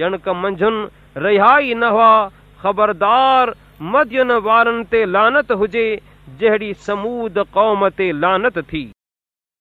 ڄڻ ڪ منجهن رهيا ئي نه هئا. خبردار مڌين وارن تي لعنت هجي جهڙي سمود قوم تي لعنت ٿي.